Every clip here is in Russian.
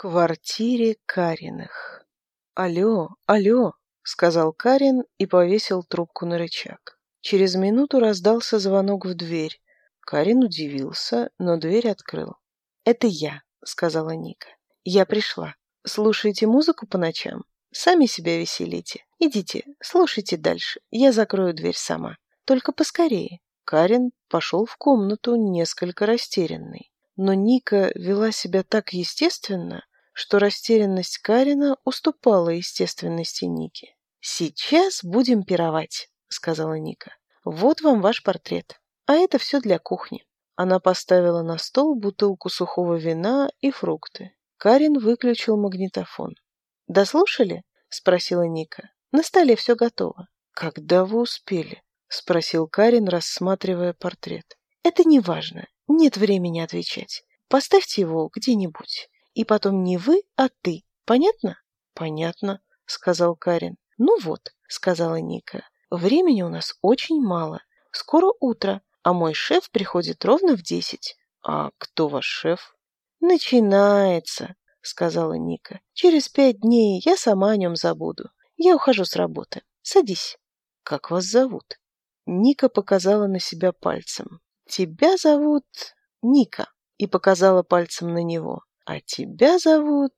квартире Кариных. «Алло, алло!» — сказал Карин и повесил трубку на рычаг. Через минуту раздался звонок в дверь. Карин удивился, но дверь открыл. «Это я», — сказала Ника. «Я пришла. Слушайте музыку по ночам? Сами себя веселите. Идите, слушайте дальше. Я закрою дверь сама. Только поскорее». Карин пошел в комнату несколько растерянный. Но Ника вела себя так естественно, что растерянность Карина уступала естественности Ники. «Сейчас будем пировать», — сказала Ника. «Вот вам ваш портрет. А это все для кухни». Она поставила на стол бутылку сухого вина и фрукты. Карин выключил магнитофон. «Дослушали?» — спросила Ника. «На столе все готово». «Когда вы успели?» — спросил Карин, рассматривая портрет. «Это не важно. Нет времени отвечать. Поставьте его где-нибудь» и потом не вы, а ты. Понятно? Понятно, сказал Карин. Ну вот, сказала Ника. Времени у нас очень мало. Скоро утро, а мой шеф приходит ровно в десять. А кто ваш шеф? Начинается, сказала Ника. Через пять дней я сама о нем забуду. Я ухожу с работы. Садись. Как вас зовут? Ника показала на себя пальцем. Тебя зовут Ника. И показала пальцем на него. А тебя зовут...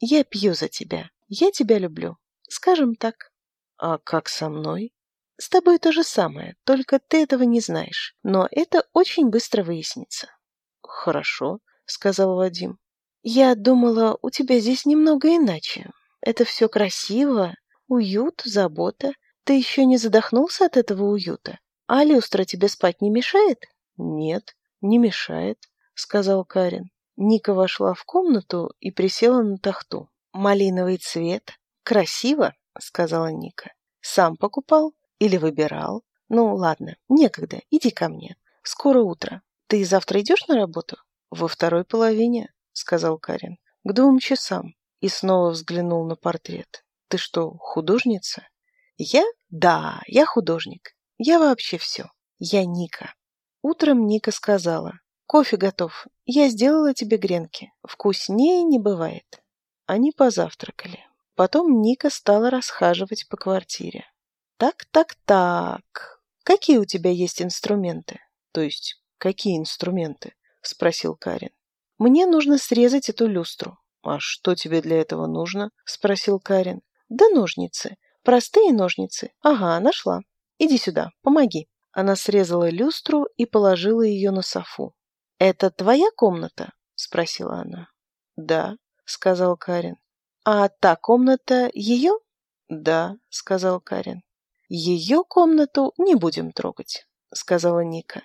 Я пью за тебя. Я тебя люблю. Скажем так. А как со мной? С тобой то же самое, только ты этого не знаешь. Но это очень быстро выяснится. Хорошо, сказал Вадим. Я думала, у тебя здесь немного иначе. Это все красиво, уют, забота. Ты еще не задохнулся от этого уюта? А люстра тебе спать не мешает? Нет, не мешает, сказал Карин. Ника вошла в комнату и присела на тахту. «Малиновый цвет? Красиво!» — сказала Ника. «Сам покупал? Или выбирал? Ну, ладно, некогда, иди ко мне. Скоро утро. Ты завтра идешь на работу?» «Во второй половине», — сказал Карин. «К двум часам». И снова взглянул на портрет. «Ты что, художница?» «Я? Да, я художник. Я вообще все. Я Ника». Утром Ника сказала, Кофе готов. Я сделала тебе гренки. Вкуснее не бывает. Они позавтракали. Потом Ника стала расхаживать по квартире. Так, так, так. Какие у тебя есть инструменты? То есть, какие инструменты? Спросил Карин. Мне нужно срезать эту люстру. А что тебе для этого нужно? Спросил Карин. Да ножницы. Простые ножницы. Ага, нашла. Иди сюда, помоги. Она срезала люстру и положила ее на софу. «Это твоя комната?» — спросила она. «Да», — сказал Карин. «А та комната ее?» «Да», — сказал Карин. «Ее комнату не будем трогать», — сказала Ника.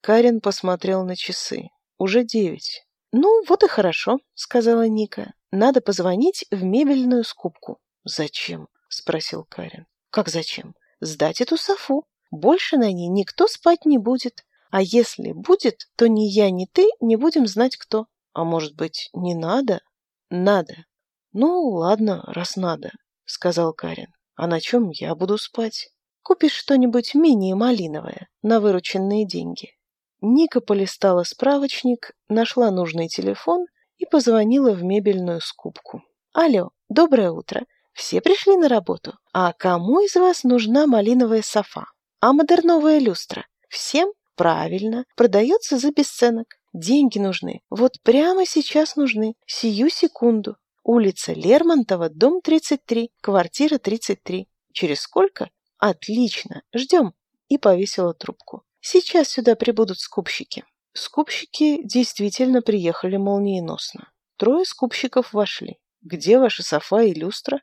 Карин посмотрел на часы. Уже девять. «Ну, вот и хорошо», — сказала Ника. «Надо позвонить в мебельную скупку». «Зачем?» — спросил Карин. «Как зачем? Сдать эту софу. Больше на ней никто спать не будет. А если будет, то ни я, ни ты не будем знать кто. А может быть, не надо? Надо. Ну, ладно, раз надо, сказал Карин. А на чем я буду спать? Купишь что-нибудь менее малиновое на вырученные деньги. Ника полистала справочник, нашла нужный телефон и позвонила в мебельную скупку. «Алло, доброе утро. Все пришли на работу? А кому из вас нужна малиновая софа? А модерновая люстра? Всем Правильно, продается за бесценок. Деньги нужны. Вот прямо сейчас нужны. Сию секунду. Улица Лермонтова, дом 33, квартира 33. Через сколько? Отлично, ждем. И повесила трубку. Сейчас сюда прибудут скупщики. Скупщики действительно приехали молниеносно. Трое скупщиков вошли. Где ваши софа и люстра?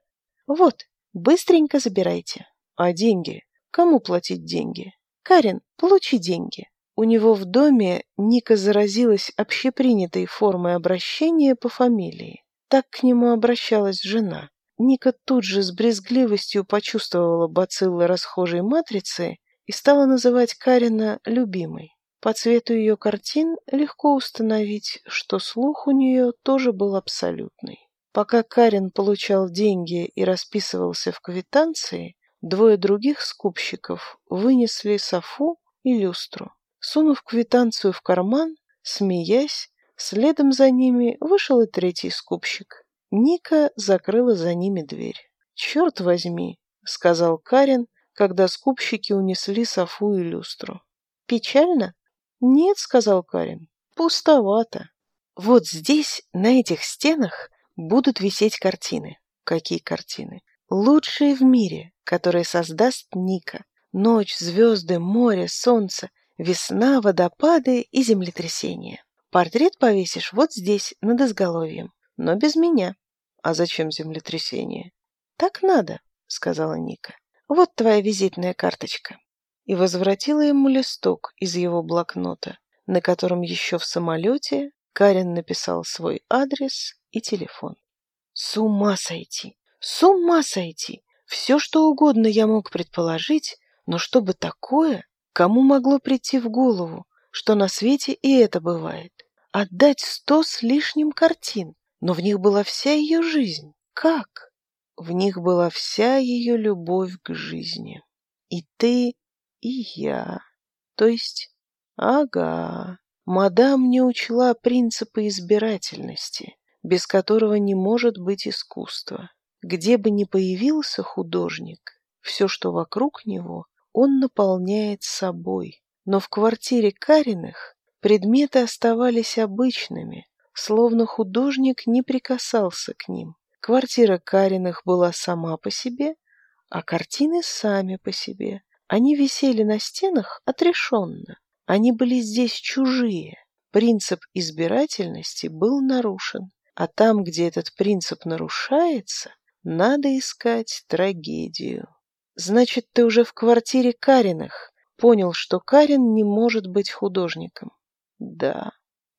Вот, быстренько забирайте. А деньги? Кому платить деньги? Карин, получи деньги. У него в доме Ника заразилась общепринятой формой обращения по фамилии. Так к нему обращалась жена. Ника тут же с брезгливостью почувствовала бациллы расхожей матрицы и стала называть Карина любимой. По цвету ее картин легко установить, что слух у нее тоже был абсолютный. Пока Карин получал деньги и расписывался в квитанции, Двое других скупщиков вынесли софу и люстру. Сунув квитанцию в карман, смеясь, следом за ними вышел и третий скупщик. Ника закрыла за ними дверь. «Черт возьми», — сказал Карен, когда скупщики унесли софу и люстру. «Печально?» «Нет», — сказал Карен. — «пустовато». «Вот здесь, на этих стенах, будут висеть картины». «Какие картины?» «Лучшие в мире который создаст Ника, ночь, звезды, море, солнце, весна, водопады и землетрясения. Портрет повесишь вот здесь, над изголовьем, но без меня. А зачем землетрясение? Так надо, сказала Ника. Вот твоя визитная карточка. И возвратила ему листок из его блокнота, на котором еще в самолете Карен написал свой адрес и телефон. С ума сойти! С ума сойти! Все, что угодно я мог предположить, но чтобы такое, кому могло прийти в голову, что на свете и это бывает? Отдать сто с лишним картин, но в них была вся ее жизнь. Как? В них была вся ее любовь к жизни. И ты, и я. То есть, ага, мадам не учла принципы избирательности, без которого не может быть искусства где бы ни появился художник, все, что вокруг него, он наполняет собой. Но в квартире Кариных предметы оставались обычными, словно художник не прикасался к ним. Квартира Кариных была сама по себе, а картины сами по себе. Они висели на стенах отрешенно. Они были здесь чужие. Принцип избирательности был нарушен. А там, где этот принцип нарушается, надо искать трагедию. Значит, ты уже в квартире Кариных. Понял, что Карин не может быть художником. Да.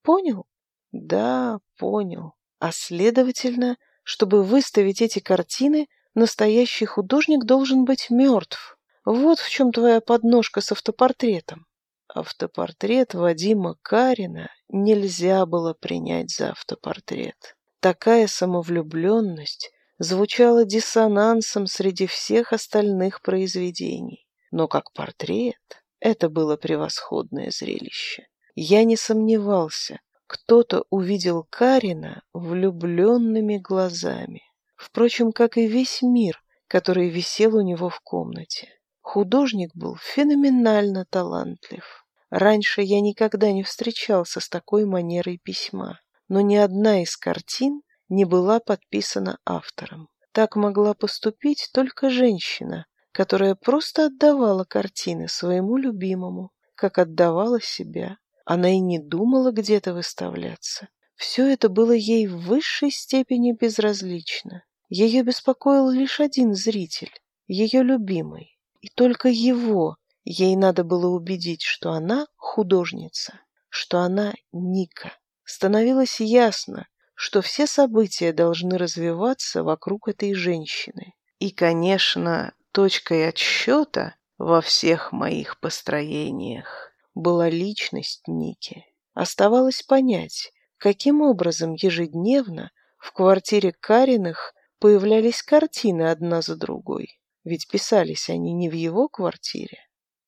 Понял? Да, понял. А следовательно, чтобы выставить эти картины, настоящий художник должен быть мертв. Вот в чем твоя подножка с автопортретом. Автопортрет Вадима Карина нельзя было принять за автопортрет. Такая самовлюбленность, звучало диссонансом среди всех остальных произведений. Но как портрет это было превосходное зрелище. Я не сомневался, кто-то увидел Карина влюбленными глазами. Впрочем, как и весь мир, который висел у него в комнате. Художник был феноменально талантлив. Раньше я никогда не встречался с такой манерой письма, но ни одна из картин не была подписана автором. Так могла поступить только женщина, которая просто отдавала картины своему любимому, как отдавала себя. Она и не думала где-то выставляться. Все это было ей в высшей степени безразлично. Ее беспокоил лишь один зритель, ее любимый. И только его ей надо было убедить, что она художница, что она Ника. Становилось ясно, что все события должны развиваться вокруг этой женщины. И, конечно, точкой отсчета во всех моих построениях была личность Ники. Оставалось понять, каким образом ежедневно в квартире Кариных появлялись картины одна за другой, ведь писались они не в его квартире.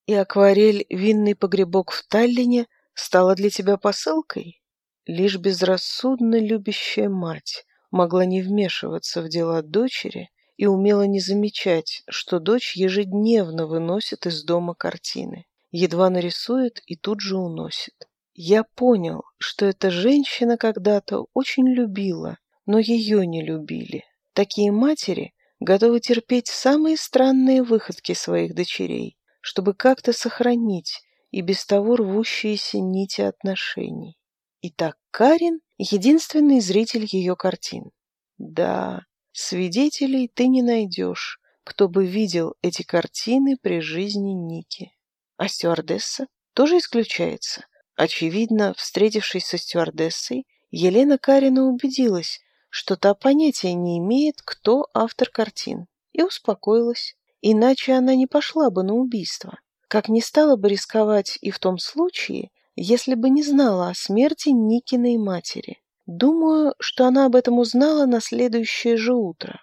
И акварель «Винный погребок» в Таллине стала для тебя посылкой? Лишь безрассудно любящая мать могла не вмешиваться в дела дочери и умела не замечать, что дочь ежедневно выносит из дома картины, едва нарисует и тут же уносит. Я понял, что эта женщина когда-то очень любила, но ее не любили. Такие матери готовы терпеть самые странные выходки своих дочерей, чтобы как-то сохранить и без того рвущиеся нити отношений. И так Карин — единственный зритель ее картин. Да, свидетелей ты не найдешь, кто бы видел эти картины при жизни Ники. А стюардесса тоже исключается. Очевидно, встретившись со стюардессой, Елена Карина убедилась, что та понятия не имеет, кто автор картин, и успокоилась. Иначе она не пошла бы на убийство, как не стала бы рисковать и в том случае, если бы не знала о смерти Никиной матери. Думаю, что она об этом узнала на следующее же утро.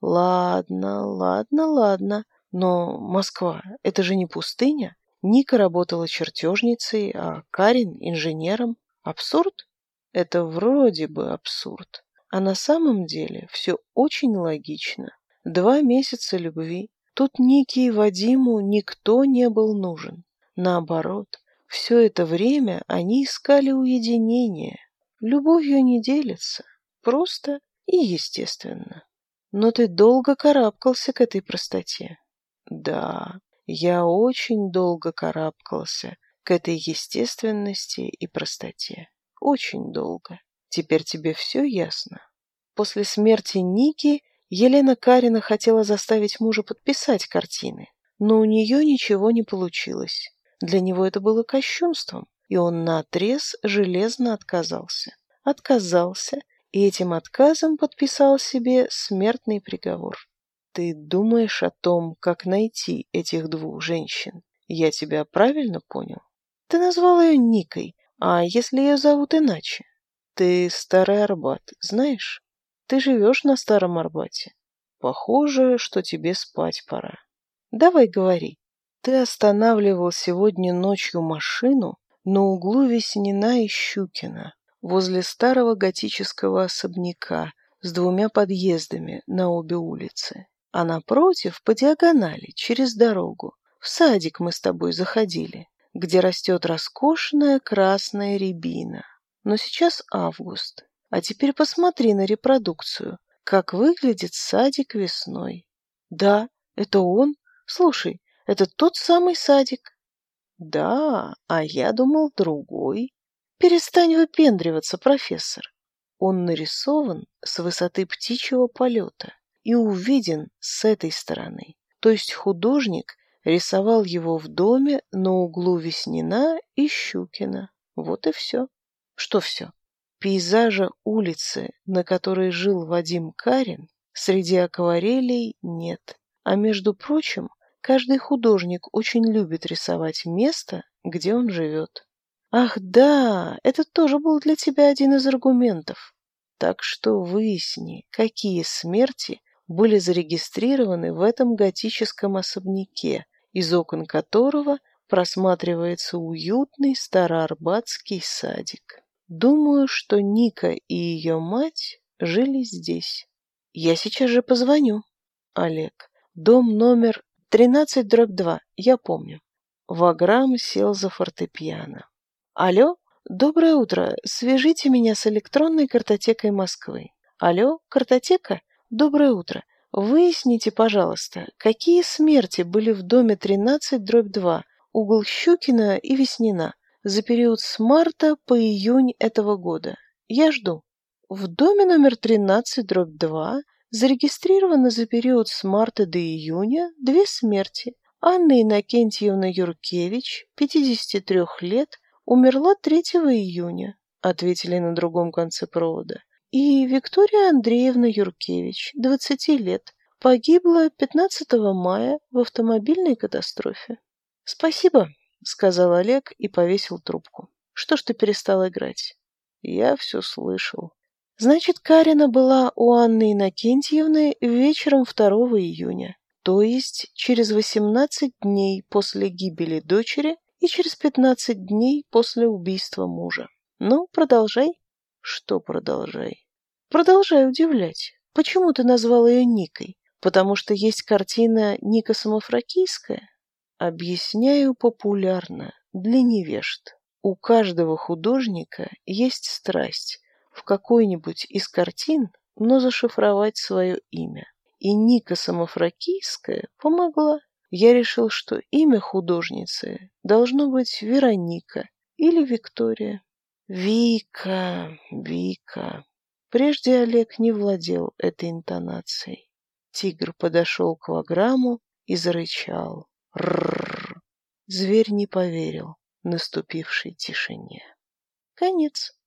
Ладно, ладно, ладно. Но Москва — это же не пустыня. Ника работала чертежницей, а Карин — инженером. Абсурд? Это вроде бы абсурд. А на самом деле все очень логично. Два месяца любви. Тут Нике и Вадиму никто не был нужен. Наоборот, все это время они искали уединение. Любовью не делятся. Просто и естественно. Но ты долго карабкался к этой простоте. Да, я очень долго карабкался к этой естественности и простоте. Очень долго. Теперь тебе все ясно. После смерти Ники Елена Карина хотела заставить мужа подписать картины, но у нее ничего не получилось. Для него это было кощунством, и он наотрез железно отказался. Отказался, и этим отказом подписал себе смертный приговор. Ты думаешь о том, как найти этих двух женщин? Я тебя правильно понял? Ты назвал ее Никой, а если ее зовут иначе? Ты старый Арбат, знаешь? Ты живешь на старом Арбате. Похоже, что тебе спать пора. Давай говори, ты останавливал сегодня ночью машину на углу Веснина и Щукина, возле старого готического особняка с двумя подъездами на обе улицы. А напротив, по диагонали, через дорогу, в садик мы с тобой заходили, где растет роскошная красная рябина. Но сейчас август, а теперь посмотри на репродукцию, как выглядит садик весной. Да, это он. Слушай, это тот самый садик. Да, а я думал другой. Перестань выпендриваться, профессор. Он нарисован с высоты птичьего полета и увиден с этой стороны. То есть художник рисовал его в доме на углу Веснина и Щукина. Вот и все. Что все? Пейзажа улицы, на которой жил Вадим Карин, среди акварелей нет. А между прочим, Каждый художник очень любит рисовать место, где он живет. Ах да, это тоже был для тебя один из аргументов. Так что выясни, какие смерти были зарегистрированы в этом готическом особняке, из окон которого просматривается уютный староарбатский садик. Думаю, что Ника и ее мать жили здесь. Я сейчас же позвоню. Олег. Дом номер тринадцать дробь два, я помню». Ваграм сел за фортепиано. «Алло, доброе утро, свяжите меня с электронной картотекой Москвы». «Алло, картотека, доброе утро, выясните, пожалуйста, какие смерти были в доме 13 дробь 2, угол Щукина и Веснина, за период с марта по июнь этого года. Я жду». В доме номер 13 дробь 2 Зарегистрировано за период с марта до июня две смерти. Анна Иннокентьевна Юркевич, 53 лет, умерла 3 июня, ответили на другом конце провода. И Виктория Андреевна Юркевич, 20 лет, погибла 15 мая в автомобильной катастрофе. «Спасибо», — сказал Олег и повесил трубку. «Что ж ты перестал играть?» «Я все слышал», Значит, Карина была у Анны Иннокентьевны вечером 2 июня, то есть через 18 дней после гибели дочери и через 15 дней после убийства мужа. Ну, продолжай. Что продолжай? Продолжай удивлять. Почему ты назвал ее Никой? Потому что есть картина Ника Самофракийская? Объясняю популярно, для невежд. У каждого художника есть страсть, в какой-нибудь из картин, но зашифровать свое имя. И Ника Самофракийская помогла. Я решил, что имя художницы должно быть Вероника или Виктория. Вика, Вика. Прежде Олег не владел этой интонацией. Тигр подошел к ваграму и зарычал. Рррр. Зверь не поверил наступившей тишине. Конец.